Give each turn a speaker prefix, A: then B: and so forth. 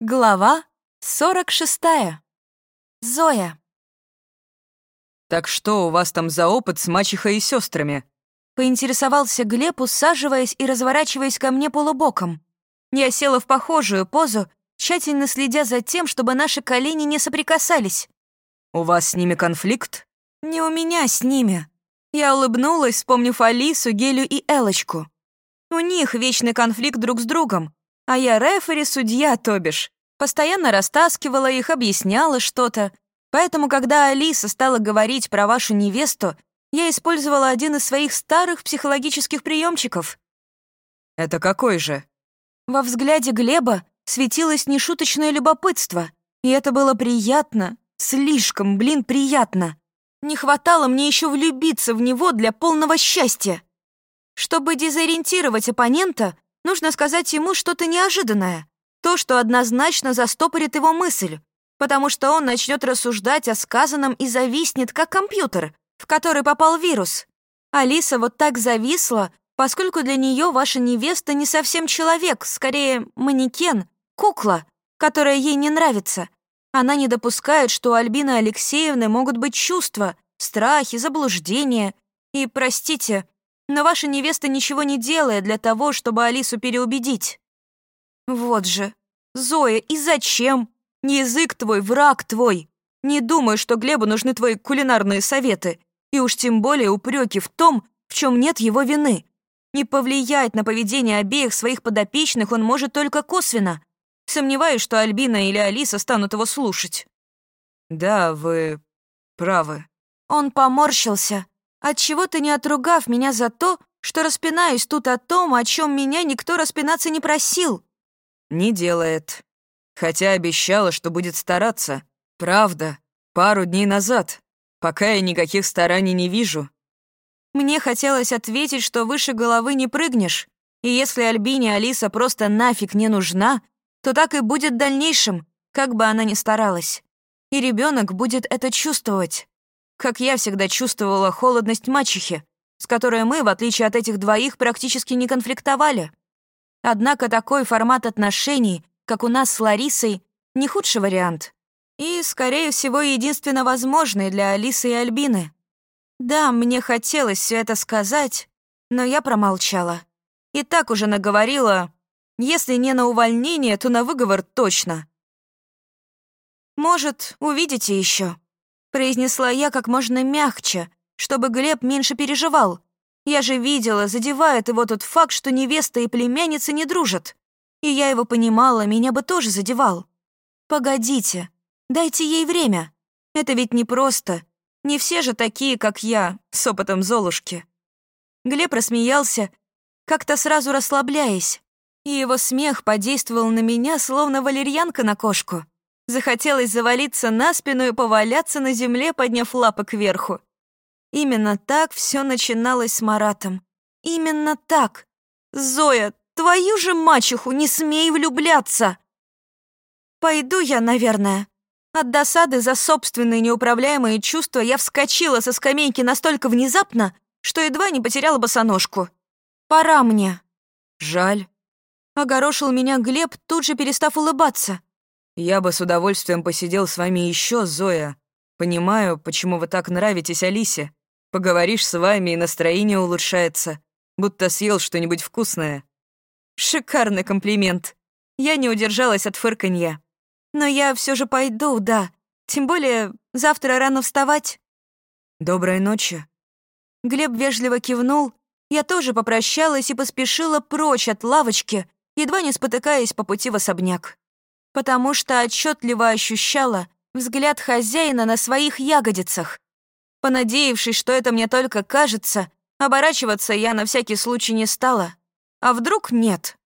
A: Глава 46. Зоя.
B: «Так что у вас там за опыт с мачехой и сестрами?
A: Поинтересовался Глеб, усаживаясь и разворачиваясь ко мне полубоком. Я села в похожую позу, тщательно следя за тем, чтобы наши колени не соприкасались.
B: «У вас с ними конфликт?»
A: «Не у меня с ними». Я улыбнулась, вспомнив Алису, Гелю и Элочку. У них вечный конфликт друг с другом, а я рефери-судья, то бишь. Постоянно растаскивала их, объясняла что-то. Поэтому, когда Алиса стала говорить про вашу невесту, я использовала один из своих старых психологических приемчиков.
B: «Это какой же?»
A: Во взгляде Глеба светилось нешуточное любопытство, и это было приятно, слишком, блин, приятно. Не хватало мне еще влюбиться в него для полного счастья. Чтобы дезориентировать оппонента, Нужно сказать ему что-то неожиданное, то, что однозначно застопорит его мысль, потому что он начнет рассуждать о сказанном и зависнет, как компьютер, в который попал вирус. Алиса вот так зависла, поскольку для нее ваша невеста не совсем человек, скорее манекен, кукла, которая ей не нравится. Она не допускает, что у Альбины Алексеевны могут быть чувства, страхи, заблуждения. И, простите, но ваша невеста ничего не делает для того, чтобы Алису переубедить. Вот же. Зоя, и зачем? Язык твой, враг твой. Не думаю, что Глебу нужны твои кулинарные советы. И уж тем более упреки в том, в чем нет его вины. Не повлиять на поведение обеих своих подопечных он может только косвенно. Сомневаюсь, что Альбина или Алиса станут его слушать.
B: Да, вы правы.
A: Он поморщился. Отчего ты не отругав меня за то, что распинаюсь тут о том, о чем меня никто распинаться не просил?»
B: «Не делает. Хотя обещала, что будет стараться. Правда, пару дней назад. Пока я никаких стараний не вижу».
A: Мне хотелось ответить, что выше головы не прыгнешь, и если Альбине Алиса просто нафиг не нужна, то так и будет в дальнейшем, как бы она ни старалась. И ребенок будет это чувствовать как я всегда чувствовала холодность мачехи, с которой мы, в отличие от этих двоих, практически не конфликтовали. Однако такой формат отношений, как у нас с Ларисой, не худший вариант. И, скорее всего, единственно возможный для Алисы и Альбины. Да, мне хотелось все это сказать, но я промолчала. И так уже наговорила, если не на увольнение, то на выговор точно. Может, увидите еще произнесла я как можно мягче, чтобы Глеб меньше переживал. Я же видела, задевает его тот факт, что невеста и племянница не дружат. И я его понимала, меня бы тоже задевал. Погодите, дайте ей время. Это ведь непросто. Не все же такие, как я, с опытом Золушки. Глеб рассмеялся, как-то сразу расслабляясь, и его смех подействовал на меня, словно валерьянка на кошку. Захотелось завалиться на спину и поваляться на земле, подняв лапы кверху. Именно так все начиналось с Маратом. Именно так. Зоя, твою же мачеху, не смей влюбляться. Пойду я, наверное. От досады за собственные неуправляемые чувства я вскочила со скамейки настолько внезапно, что едва не потеряла босоножку. Пора мне.
B: Жаль.
A: Огорошил меня Глеб, тут же перестав улыбаться.
B: «Я бы с удовольствием посидел с вами еще, Зоя. Понимаю, почему вы так нравитесь Алисе. Поговоришь с вами, и настроение улучшается, будто съел что-нибудь вкусное».
A: Шикарный комплимент. Я не удержалась от фырканья. Но я все же пойду, да. Тем более завтра рано вставать.
B: Доброй ночи.
A: Глеб вежливо кивнул. Я тоже попрощалась и поспешила прочь от лавочки, едва не спотыкаясь по пути в особняк потому что отчетливо ощущала взгляд хозяина на своих ягодицах. Понадеявшись, что это мне только кажется, оборачиваться я на всякий случай не стала. А вдруг нет?